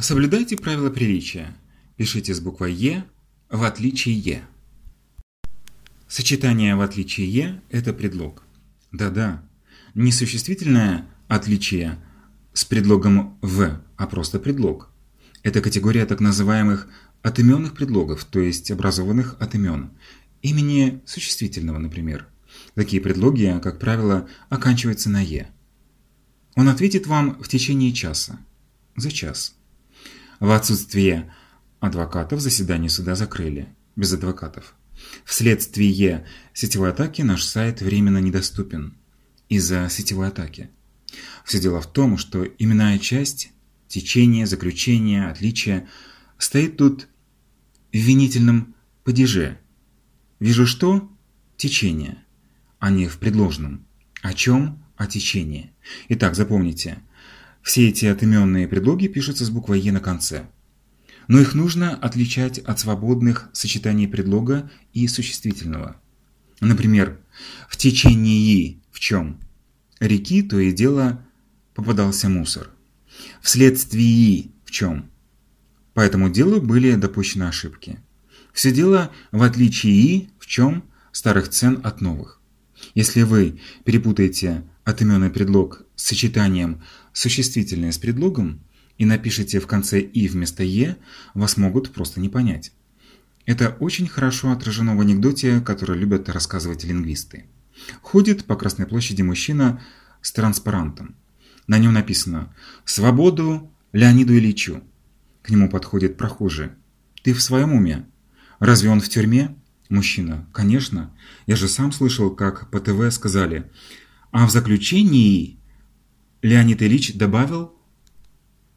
Соблюдайте правила приличия. Пишите с буквой «Е» в отличие «Е». Сочетание в отличие «Е» – это предлог. Да-да, не существительное отличие с предлогом «в», а просто предлог. Это категория так называемых отыменных предлогов, то есть образованных от имен. Имени существительного, например. Такие предлоги, как правило, оканчиваются на «е». Он ответит вам в течение часа. За час. В отсутствие адвокатов заседание суда закрыли. Без адвокатов. Вследствие сетевой атаки наш сайт временно недоступен. Из-за сетевой атаки. Все дело в том, что именная часть, течение, заключение, отличие стоит тут в винительном падеже. Вижу что? Течение, а не в предложном. О чем? О течении. Итак, запомните. Все эти отыменные предлоги пишутся с буквой «е» на конце. Но их нужно отличать от свободных сочетаний предлога и существительного. Например, в течение в чем? Реки то и дело попадался мусор. Вследствие в чем? По этому делу были допущены ошибки. Все дело в отличии в чем старых цен от новых. Если вы перепутаете отыменный предлог с сочетанием существительное с предлогом и напишите в конце «и» вместо «е», вас могут просто не понять. Это очень хорошо отражено в анекдоте, который любят рассказывать лингвисты. Ходит по Красной площади мужчина с транспарантом. На нем написано «Свободу Леониду Ильичу». К нему подходит прохожий. «Ты в своем уме? Разве он в тюрьме?» Мужчина. «Конечно. Я же сам слышал, как по ТВ сказали. А в заключении...» Леонид Ильич добавил